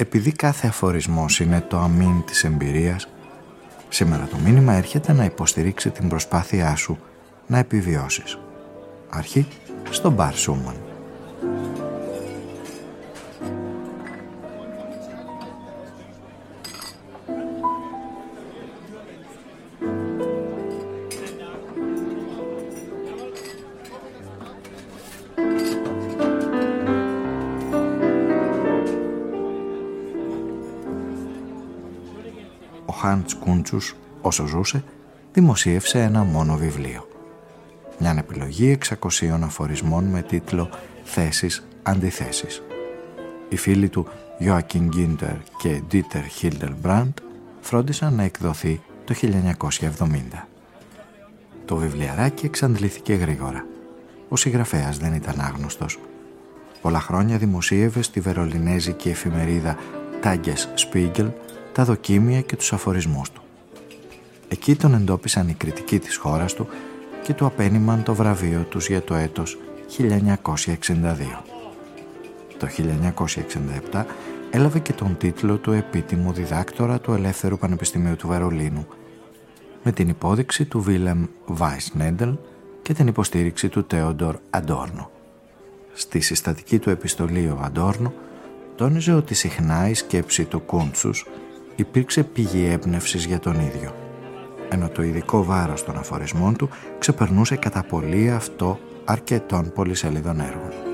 Επειδή κάθε αφορισμός είναι το αμήν της εμπειρίας, σήμερα το μήνυμα έρχεται να υποστηρίξει την προσπάθειά σου να επιβιώσεις. Αρχή στο Μπαρ Σούμαν. Χάντς Κούντσους, όσο ζούσε, δημοσίευσε ένα μόνο βιβλίο. Μια επιλογή 600 αφορισμών με τίτλο «Θέσεις, αντιθέσεις». Οι φίλοι του Joachim Γκίντερ και Dieter Hildebrand φρόντισαν να εκδοθεί το 1970. Το βιβλιαράκι εξαντλήθηκε γρήγορα. Ο συγγραφέας δεν ήταν άγνωστος. Πολλά χρόνια δημοσίευε στη βερολινέζικη εφημερίδα Tages Spiegel τα δοκίμια και τους αφορισμούς του. Εκεί τον εντόπισαν οι κριτικοί της χώρας του και του απένιμαν το βραβείο τους για το έτος 1962. Το 1967 έλαβε και τον τίτλο του επίτιμου διδάκτορα του Ελεύθερου Πανεπιστημίου του Βερολίνου με την υπόδειξη του Βίλεμ Νέντελ και την υποστήριξη του Τέοντορ Αντόρνο. Στη συστατική του επιστολή ο Αντόρνο τόνιζε ότι συχνά η σκέψη του Κούντσους υπήρξε πηγή έμπνευσης για τον ίδιο, ενώ το ειδικό βάρος των αφορισμών του ξεπερνούσε κατά πολύ αυτό αρκετών πολυσελίδων έργων.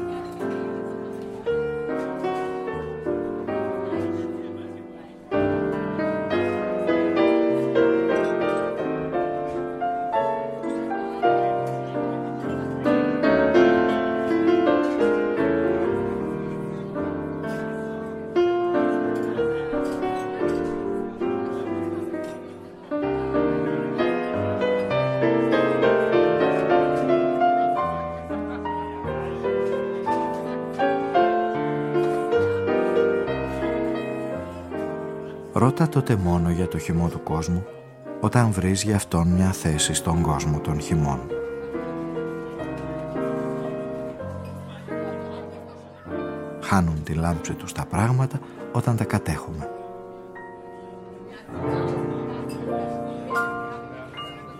Ρώτα τότε μόνο για το χυμό του κόσμου όταν βρεις για αυτόν μια θέση στον κόσμο των χυμών. Χάνουν τη λάμψη τους τα πράγματα όταν τα κατέχουμε.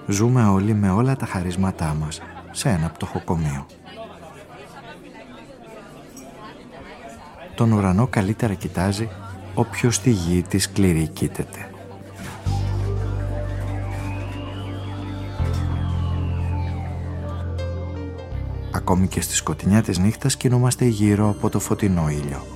Ζούμε όλοι με όλα τα χαρίσματά μας σε ένα πτωχοκομείο. Τον ουρανό καλύτερα κοιτάζει όποιος στη γη της σκληρή κοίταται. Ακόμη και στη σκοτεινιά της νύχτας κινούμαστε γύρω από το φωτεινό ήλιο.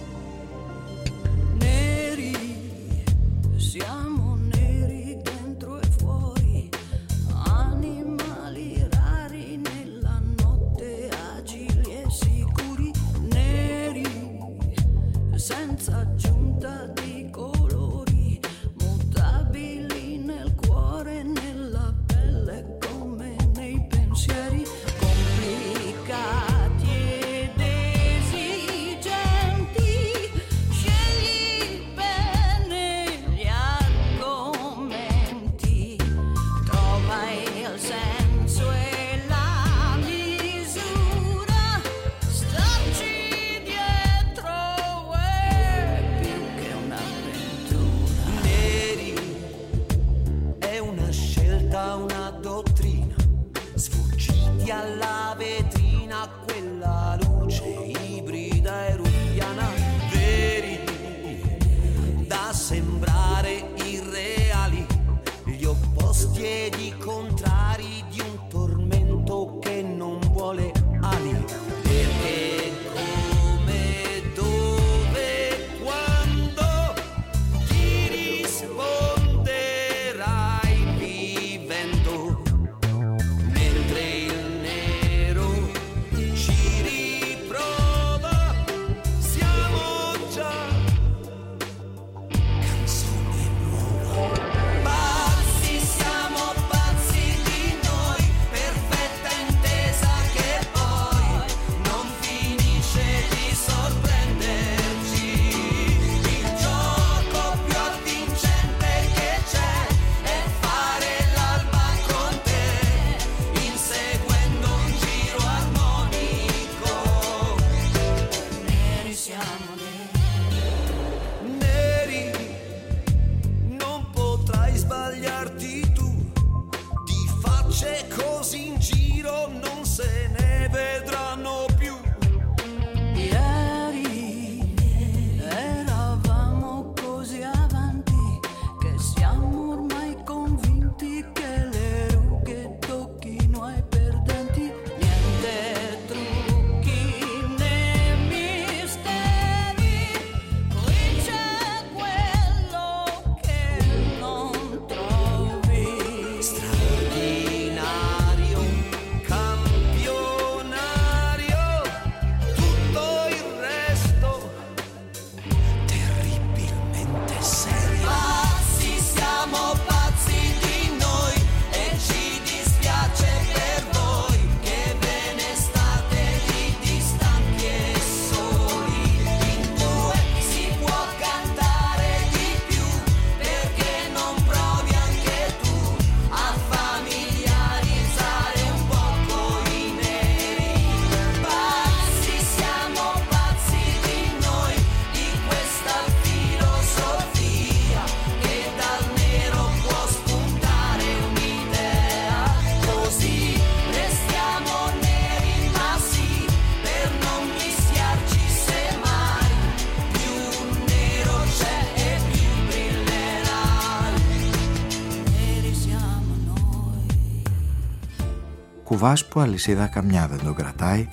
Κουβάς που αλυσίδα καμιά δεν τον κρατάει,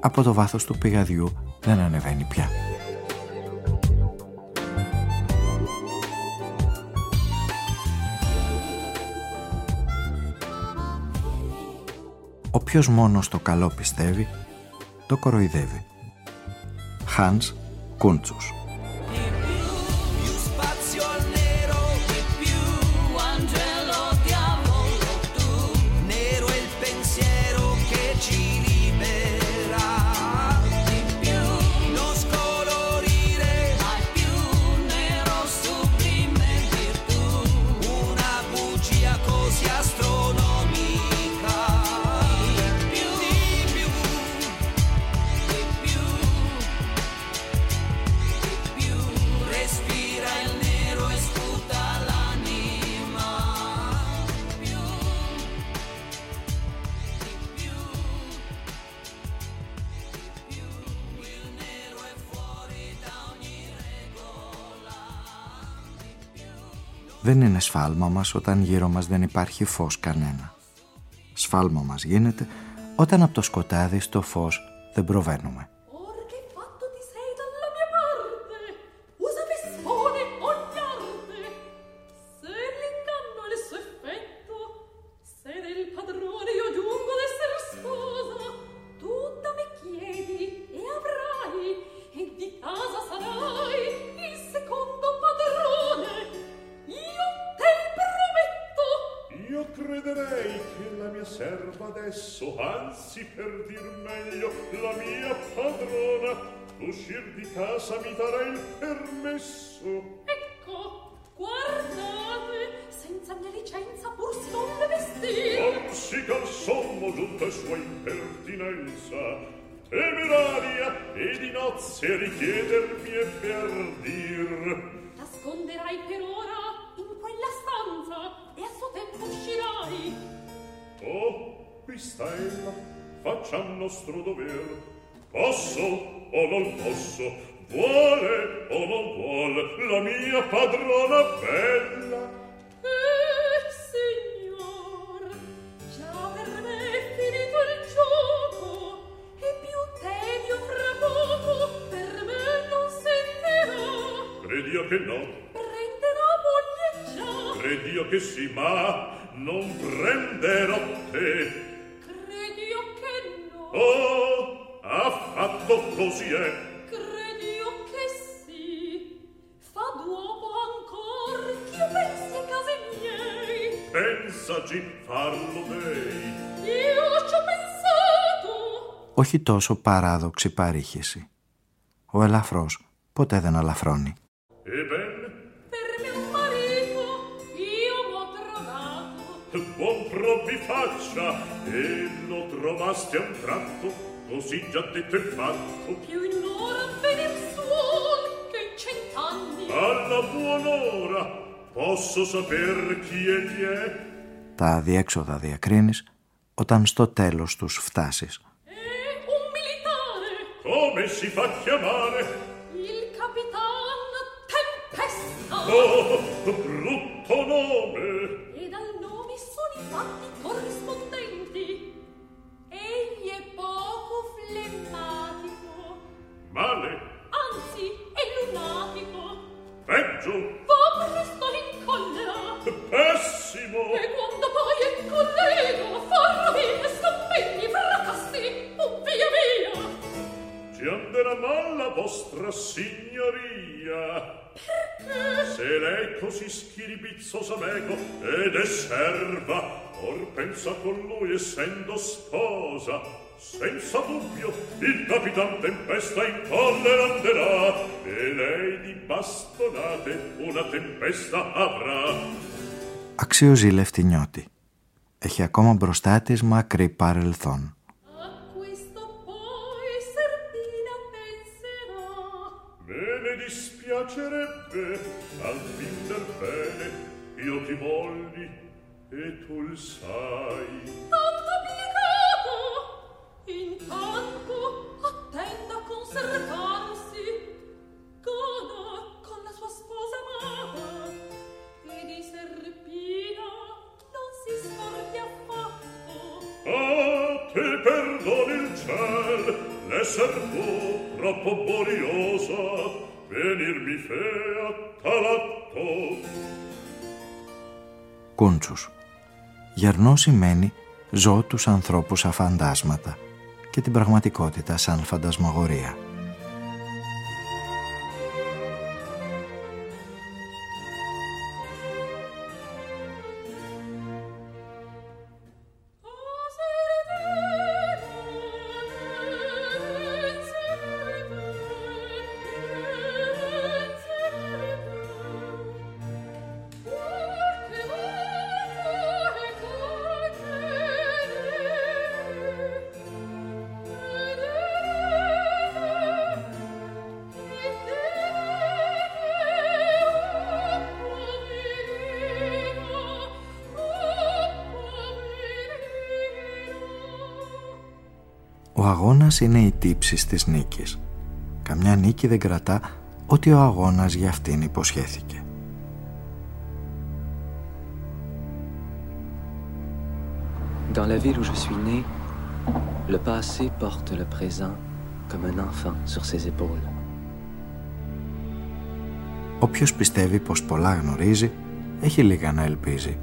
από το βάθος του πηγαδιού δεν ανεβαίνει πια. Όποιος μόνος στο καλό πιστεύει, το κοροϊδεύει. Hans Κούντσους είναι σφάλμα μας όταν γύρω μας δεν υπάρχει φως κανένα. Σφάλμα μας γίνεται όταν από το σκοτάδι στο φως δεν προβαίνουμε. mi darei il permesso. Ecco, guardate, senza mia licenza pur stonde vestir. Non si calsommo giunta sua impertinenza, temeraria e di nozze richiedermi e per perdir. Nasconderai per ora in quella stanza e a suo tempo uscirai. Oh, qui stella, facciam nostro dover. Posso o non posso, vuole o non vuole la mia padrona bella. Eh signor già per me è finito il gioco e più tedio fra poco per me non sentirà credio che no? Prenderò moglie già. Credio che sì ma non prenderò te. Oh, ha fatto così è. όχι τόσο παράδοξη παρήχεση. Ο ελαφρός ποτέ δεν αλαφρώνει. Τα αδιέξοδα διακρίνεις όταν στο τέλος τους φτάσεις. Come si fa chiamare? Il capitan Tempesta. Oh, brutto nome! E dal nome sono i fatti corrispondenti. Egli è poco flemmatico. Male! Anzi, è lunatico. Peggio! Va presto in collera. Pessimo! E quando poi è collega, fa Ci anderà mal la vostra signoria. Perché? Se lei così schiribizzosa meco ed è serva, or pensa con lui essendo sposa, senza dubbio il capitan tempesta in collera anderà e lei di bastonate una tempesta avrà. Αξιόζει Λευτινιώτη. Έχει ακόμα μπροστά της μακρύ παρελθόν. Dispiacerebbe al fin del bene io ti volli e tu il sai. Tanto obbligato. Intanto attenda a conservarsi. Goda con la sua sposa amata. E di Serpina non si scordi affatto. Ah, te perdoni il ciel, l'esser tu troppo boriosa, venir mi fea talatto. Κούντσους. Γερνό σημαίνει ζω τους ανθρώπους σαν φαντάσματα και την πραγματικότητα σαν φαντασμαγορία. Αγώνας είναι η τύψη της νίκης. Καμιά νίκη δεν κρατά ότι ο αγώνας για αυτήν υποσχέθηκε. Dans la ville où je suis né, le passé porte le présent comme un enfant sur ses épaules. Όποιος πιστεύει πως πολλά γνωρίζει, έχει λίγα να ελπίζει.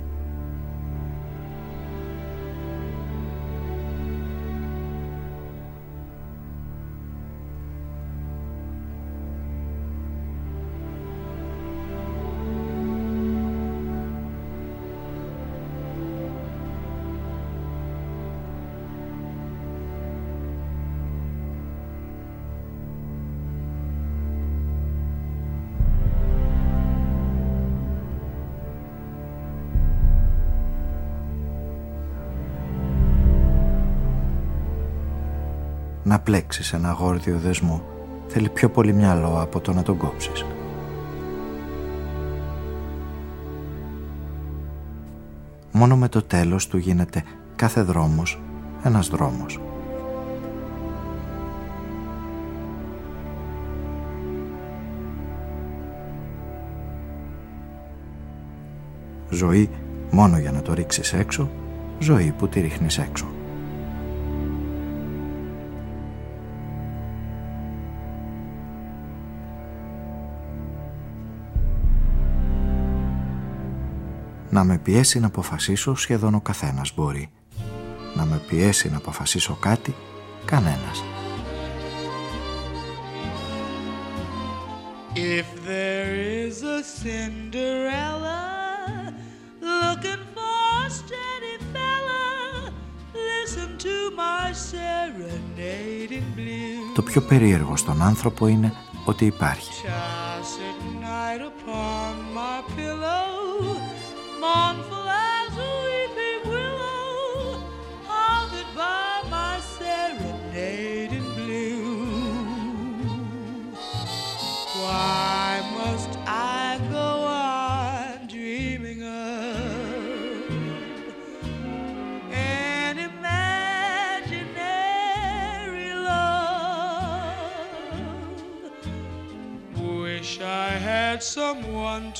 Πλέξεις ένα γόρδιο δεσμό θέλει πιο πολύ μυαλό από το να τον κόψεις. Μόνο με το τέλος του γίνεται κάθε δρόμος ένας δρόμος. Ζωή μόνο για να το ρίξεις έξω, ζωή που τη ρίχνεις έξω. Να με πιέσει να αποφασίσω σχεδόν ο καθένας μπορεί. Να με πιέσει να αποφασίσω κάτι, κανένας. If there is a Cinderella looking for a steady fella, listen to my serenading blue. Το πιο περίεργο στον άνθρωπο είναι ότι υπάρχει.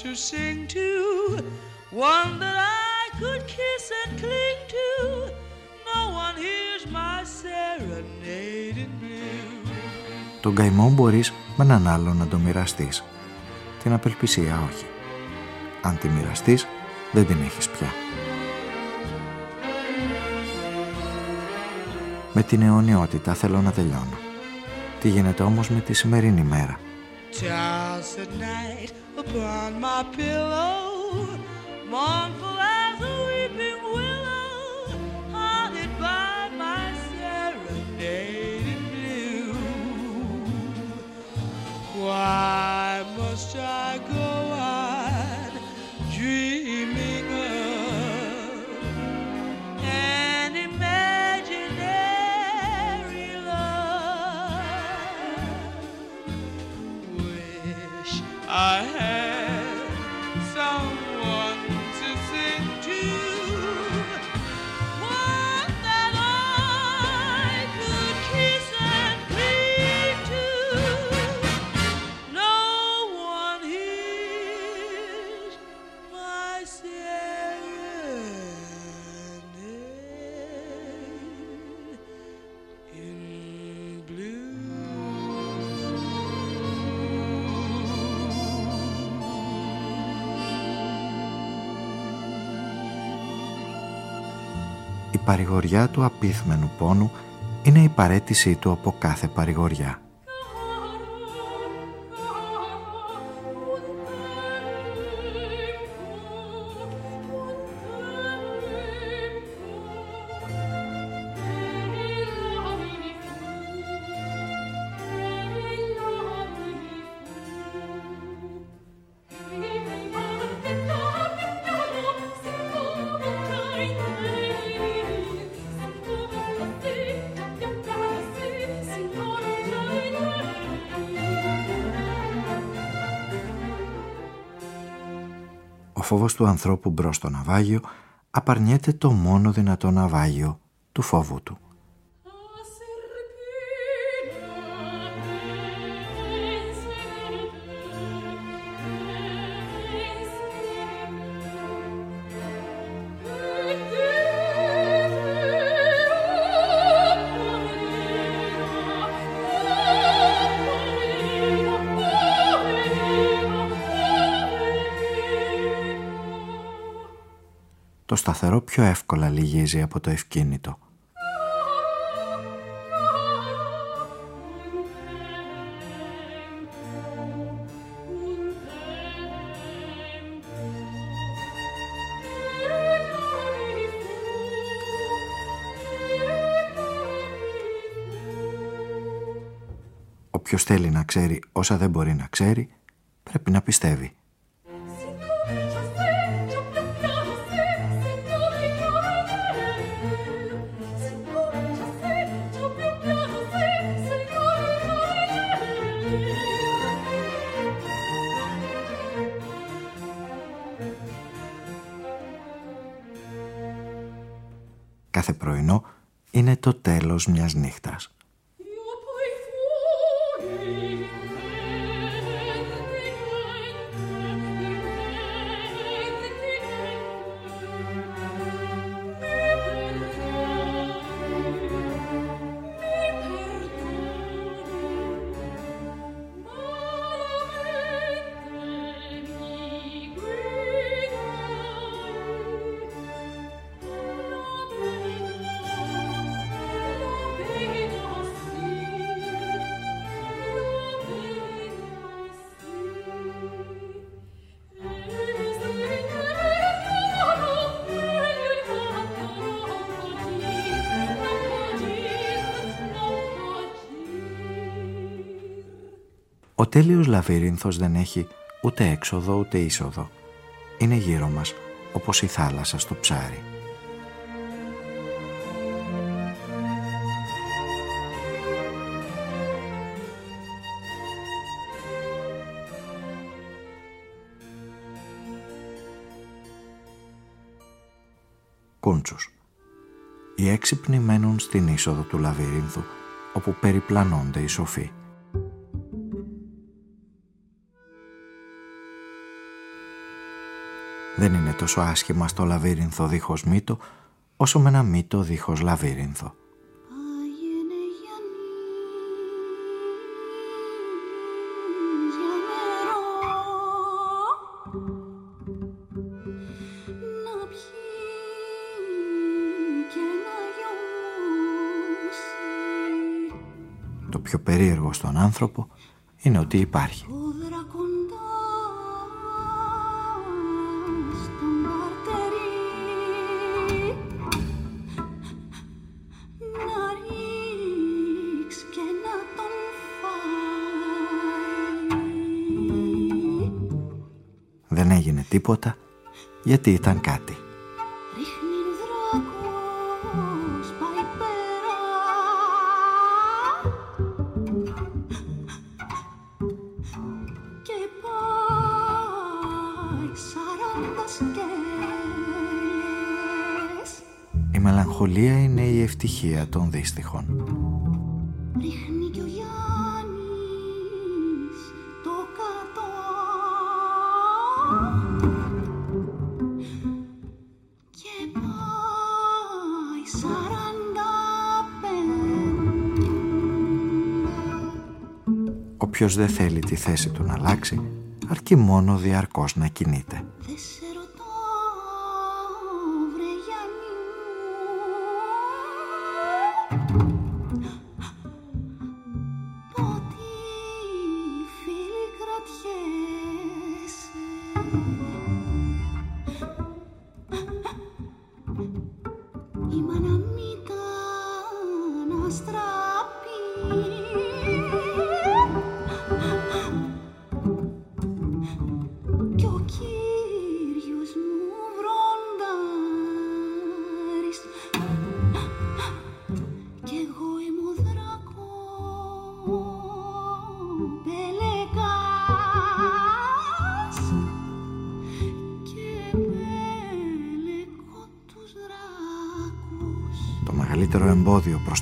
To sing to, one that I could kiss and cling to. No one hears my serenade in blue. Τον καημό μπορείς με έναν άλλο να το μοιραστείς. Την απελπισία όχι. Αν τη μοιραστείς, δεν την έχεις πια. Με την αιωνιότητα θέλω να τελειώνω. Τι γίνεται όμως με τη σημερινή μέρα; Just at night upon my pillow, παρηγοριά του απίθμενου πόνου είναι η παρέτησή του από κάθε παρηγοριά. Φόβος του ανθρώπου μπρος στο ναυάγιο απαρνιέται το μόνο δυνατό ναυάγιο του φόβου του. Σταθερό πιο εύκολα λυγίζει από το ευκίνητο. Όποιος θέλει να ξέρει όσα δεν μπορεί να ξέρει, πρέπει να πιστεύει. Κάθε πρωινό είναι το τέλος μιας νύχτας. Τέλειος λαβύρινθος δεν έχει ούτε έξοδο ούτε είσοδο. Είναι γύρω μας όπως η θάλασσα στο ψάρι. Κούντσους. Οι έξυπνοι μένουν στην είσοδο του λαβύρινθου όπου περιπλανώνται οι σοφοί. Δεν είναι τόσο άσχημα στο λαβύρινθο δίχως μύτο, όσο με ένα μύτο δίχως λαβύρινθο. Το πιο περίεργο στον άνθρωπο είναι ότι υπάρχει. Τίποτα γιατί ήταν κάτι. Η μελαγχολία είναι η ευτυχία των δύστιχων. Όποιος δεν θέλει τη θέση του να αλλάξει, αρκεί μόνο διαρκώς να κινείται.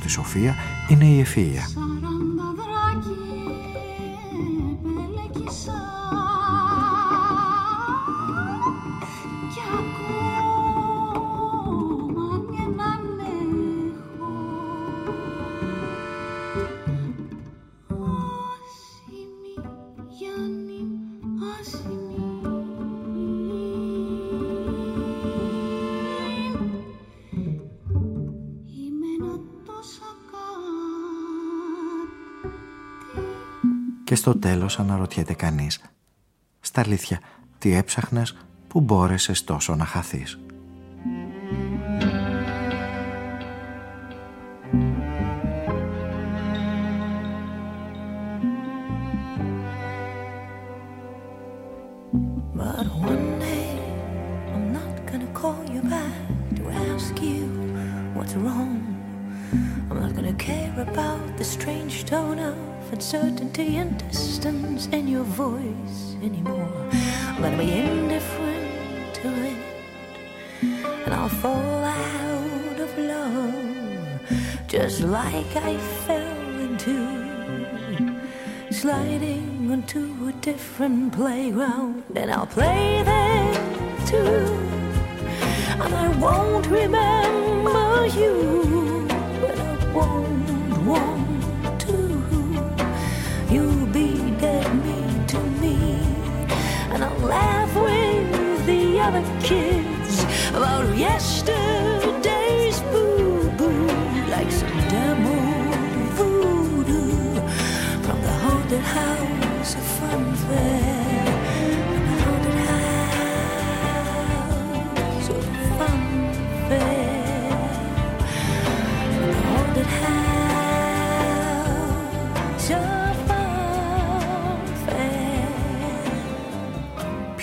Εμπόδιο προς τη σοφία είναι η ευφυΐα. Και στο τέλος αναρωτιέται κανείς. Στα αλήθεια, τι έψαχνες που μπόρεσες τόσο να χαθείς; uncertainty and distance in your voice anymore. Gonna be indifferent to it, and I'll fall out of love just like I fell into sliding onto a different playground and I'll play there too and I won't remember you but I won't other kids. About yesterday's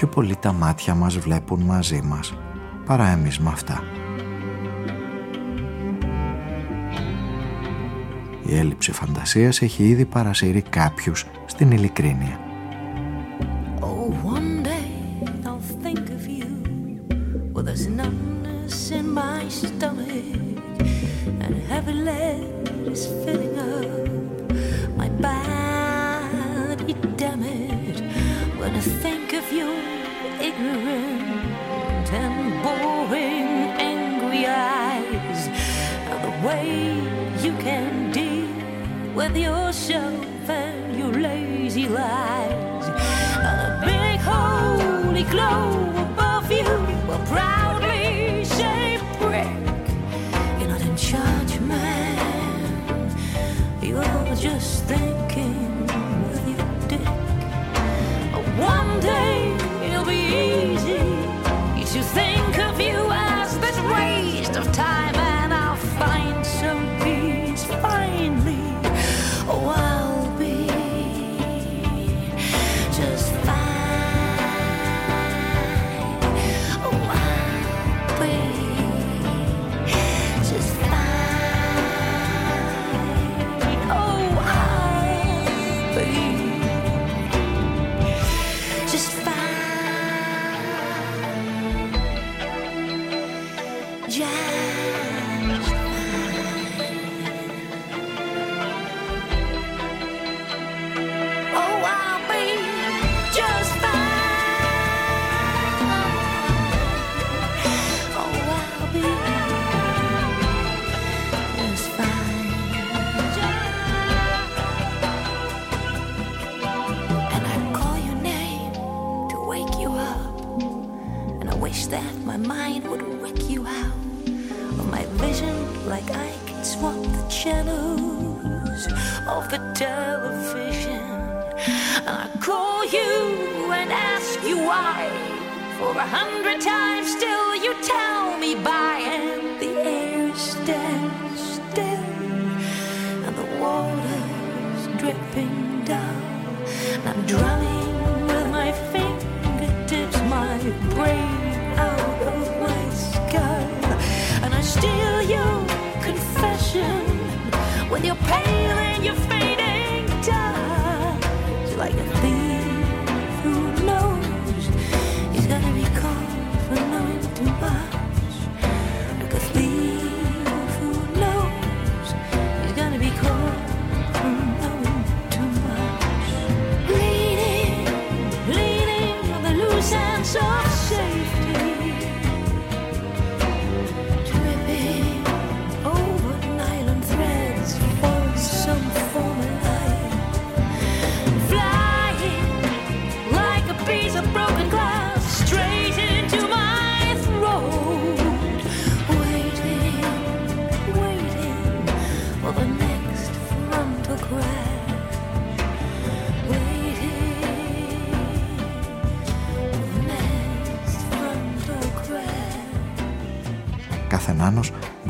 Πιο πολύ τα μάτια μας βλέπουν μαζί μας, παρά εμείς με αυτά. Η έλλειψη φαντασίας έχει ήδη παρασύρει κάποιους στην ειλικρίνεια. just think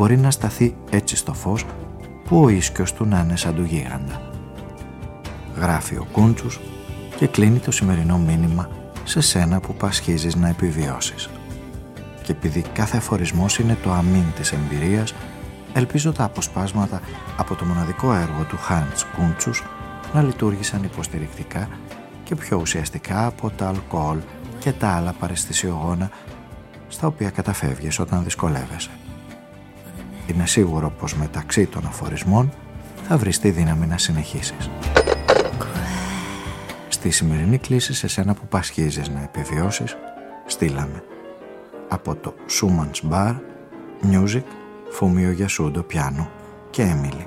μπορεί να σταθεί έτσι στο φως που ο ίσκιος του να είναι σαν του γίγαντα. Γράφει ο Κούντσους και κλείνει το σημερινό μήνυμα σε σένα που πασχίζεις να επιβιώσεις. Και επειδή κάθε αφορισμός είναι το αμήν της εμπειρίας, ελπίζω τα αποσπάσματα από το μοναδικό έργο του Χάντς Κούντσους να λειτουργήσαν υποστηρικτικά και πιο ουσιαστικά από τα αλκοόλ και τα άλλα παρεστησιογόνα στα οποία καταφεύγεις όταν δυσκολεύεσαι. Είναι σίγουρο πως μεταξύ των αφορισμών θα βρεις τη δύναμη να συνεχίσεις. Στη σημερινή κλίση σε σένα που πασχίζεις να επιβιώσεις, στείλαμε από το Schumann's Bar, Music, Φούμιο Γιασούντο πιάνο και Έμιλι.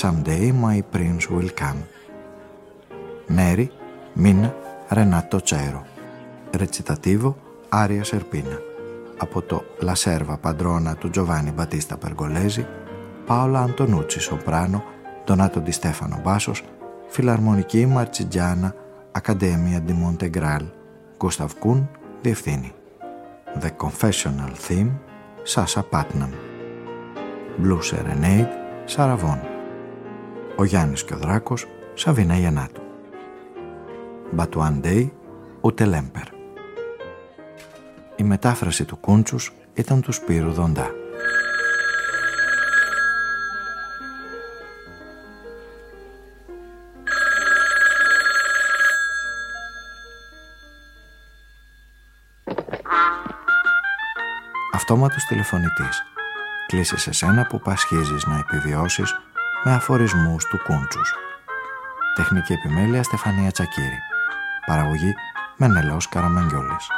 Someday my prince will come. Νέρι, Μίνα, Ρενάτο Τσέρο. Ρετσιτατίβο, Άρια Σερπίνα. Από το La Serva Padrona του Giovanni Battista Pergolesi, Πάολα Αντωνούτσι Σοπράνο, Ντονάτο Ντι Στέφανο Μπάσος, Φιλαρμονική Μαρτσιτζιάνα, Ακαδέμια Ντι Μοντεγκράλ, Γκούσταβ Κούν, Διευθύνη. The Confessional Theme, Σάσα Πάτναμ. Blue Serenade, Σαραβών. Ο Γιάννης και ο Δράκος, Σαβίνα Γιαννάτου. But one day, ούτε Λέμπερ. Η μετάφραση του Κούντσους ήταν του Σπύρου Δοντά. Αυτόματος τηλεφωνητής. Κλείσει σε σένα που πασχίζεις να επιβιώσεις με αφορισμούς του Κούντσους. Τεχνική επιμέλεια Στεφανία Τσακύρη. Παραγωγή Μενελός Καραμαγγιόλης.